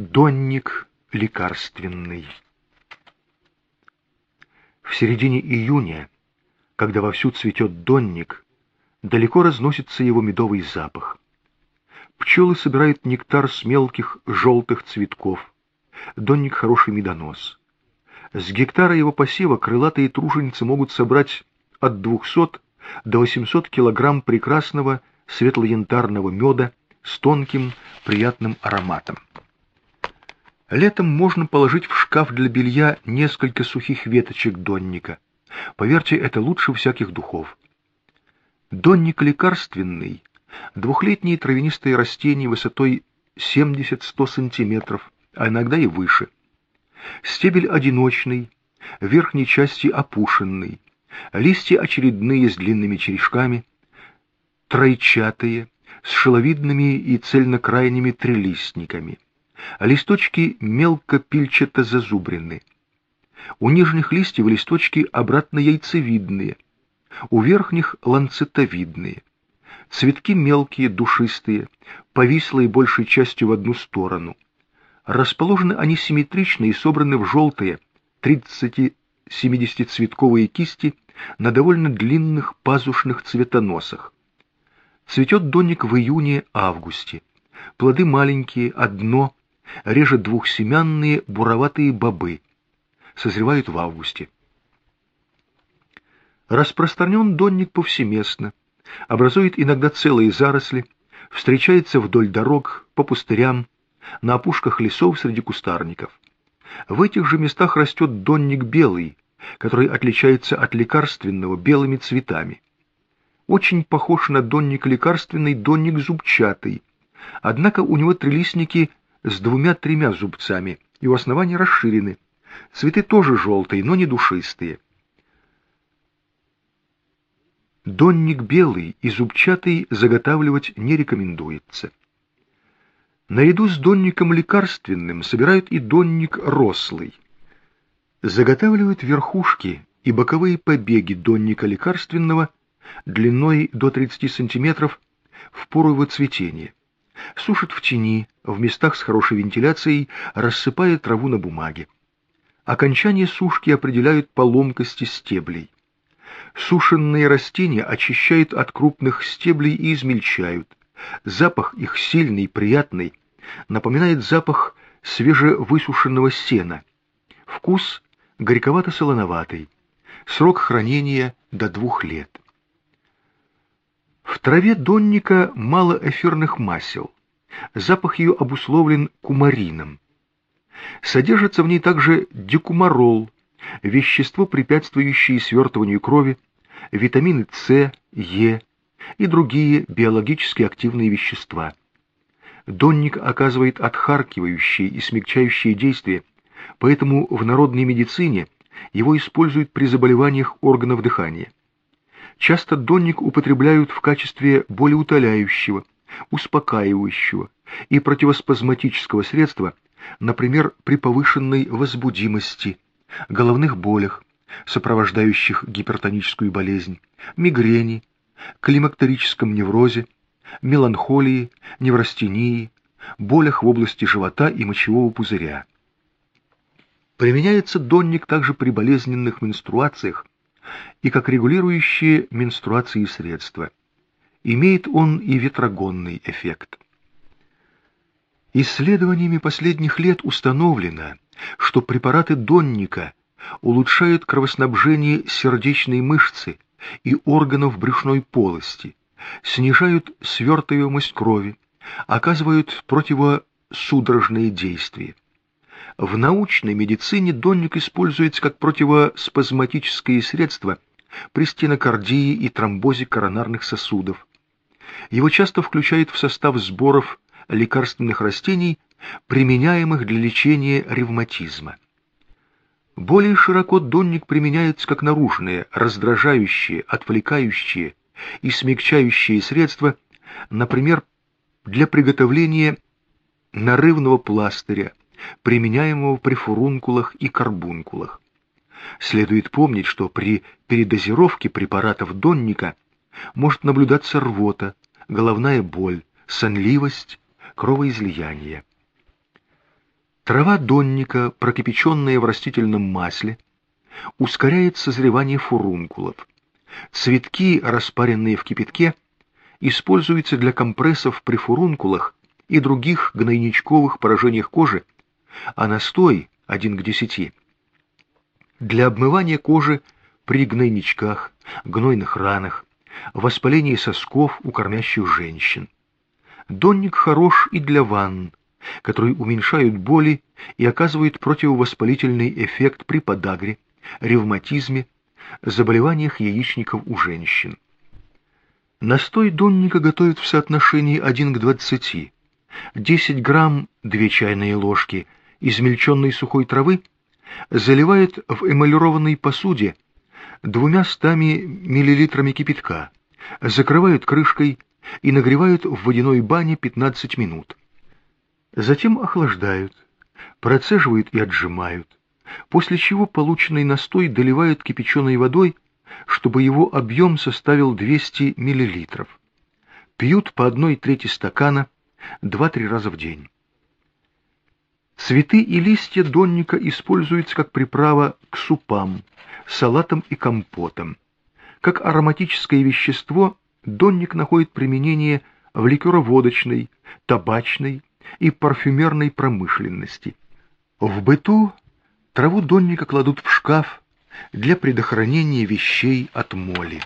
Донник лекарственный. В середине июня, когда вовсю цветет донник, далеко разносится его медовый запах. Пчелы собирают нектар с мелких желтых цветков. Донник хороший медонос. С гектара его посева крылатые труженицы могут собрать от 200 до 800 килограмм прекрасного светло-янтарного меда с тонким приятным ароматом. Летом можно положить в шкаф для белья несколько сухих веточек донника. Поверьте, это лучше всяких духов. Донник лекарственный, двухлетние травянистые растения высотой 70-100 сантиметров, а иногда и выше. Стебель одиночный, в верхней части опушенный, листья очередные с длинными черешками, тройчатые, с шеловидными и цельнокрайними трилистниками листочки мелко пильчато зазубрены. У нижних листьев листочки обратно яйцевидные, у верхних ланцетовидные. Цветки мелкие, душистые, повислые большей частью в одну сторону. Расположены они симметрично и собраны в желтые 30-70-цветковые кисти на довольно длинных пазушных цветоносах. Цветет донник в июне-августе. Плоды маленькие, одно реже двухсемянные буроватые бобы. Созревают в августе. Распространен донник повсеместно, образует иногда целые заросли, встречается вдоль дорог, по пустырям, на опушках лесов среди кустарников. В этих же местах растет донник белый, который отличается от лекарственного белыми цветами. Очень похож на донник лекарственный донник зубчатый, однако у него трилистники с двумя-тремя зубцами и у основания расширены. Цветы тоже желтые, но не душистые. Донник белый и зубчатый заготавливать не рекомендуется. Наряду с донником лекарственным собирают и донник рослый. Заготавливают верхушки и боковые побеги донника лекарственного длиной до 30 см в пору его цветения сушат в тени, в местах с хорошей вентиляцией, рассыпая траву на бумаге. Окончание сушки определяют по ломкости стеблей. Сушенные растения очищают от крупных стеблей и измельчают. Запах их сильный, приятный, напоминает запах свежевысушенного сена. Вкус горьковато-солоноватый. Срок хранения до двух лет. В траве донника мало эфирных масел. Запах ее обусловлен кумарином. Содержится в ней также декумарол, вещество, препятствующее свертыванию крови, витамины С, Е и другие биологически активные вещества. Донник оказывает отхаркивающие и смягчающие действия, поэтому в народной медицине его используют при заболеваниях органов дыхания. Часто донник употребляют в качестве болеутоляющего, успокаивающего и противоспазматического средства, например, при повышенной возбудимости, головных болях, сопровождающих гипертоническую болезнь, мигрени, климактерическом неврозе, меланхолии, неврастении, болях в области живота и мочевого пузыря. Применяется донник также при болезненных менструациях и как регулирующие менструации средства. Имеет он и ветрогонный эффект. Исследованиями последних лет установлено, что препараты донника улучшают кровоснабжение сердечной мышцы и органов брюшной полости, снижают свертываемость крови, оказывают противосудорожные действия. В научной медицине донник используется как противоспазматическое средство при стенокардии и тромбозе коронарных сосудов. Его часто включают в состав сборов лекарственных растений, применяемых для лечения ревматизма. Более широко донник применяется как наружные, раздражающие, отвлекающие и смягчающие средства, например, для приготовления нарывного пластыря, применяемого при фурункулах и карбункулах. Следует помнить, что при передозировке препаратов донника может наблюдаться рвота, головная боль, сонливость, кровоизлияние. Трава донника, прокипяченная в растительном масле, ускоряет созревание фурункулов. Цветки, распаренные в кипятке, используются для компрессов при фурункулах и других гнойничковых поражениях кожи, а настой 1 к 10 для обмывания кожи при гнойничках, гнойных ранах, воспалении сосков у кормящих женщин. Донник хорош и для ванн, которые уменьшают боли и оказывают противовоспалительный эффект при подагре, ревматизме, заболеваниях яичников у женщин. Настой донника готовят в соотношении 1 к 20. 10 грамм 2 чайные ложки измельченной сухой травы заливает в эмалированной посуде двумя стами миллилитрами кипятка, закрывают крышкой и нагревают в водяной бане 15 минут. Затем охлаждают, процеживают и отжимают, после чего полученный настой доливают кипяченой водой, чтобы его объем составил 200 мл. Пьют по одной трети стакана 2-3 раза в день. Цветы и листья донника используются как приправа к супам, салатам и компотам. Как ароматическое вещество донник находит применение в ликероводочной, табачной и парфюмерной промышленности. В быту траву донника кладут в шкаф для предохранения вещей от моли.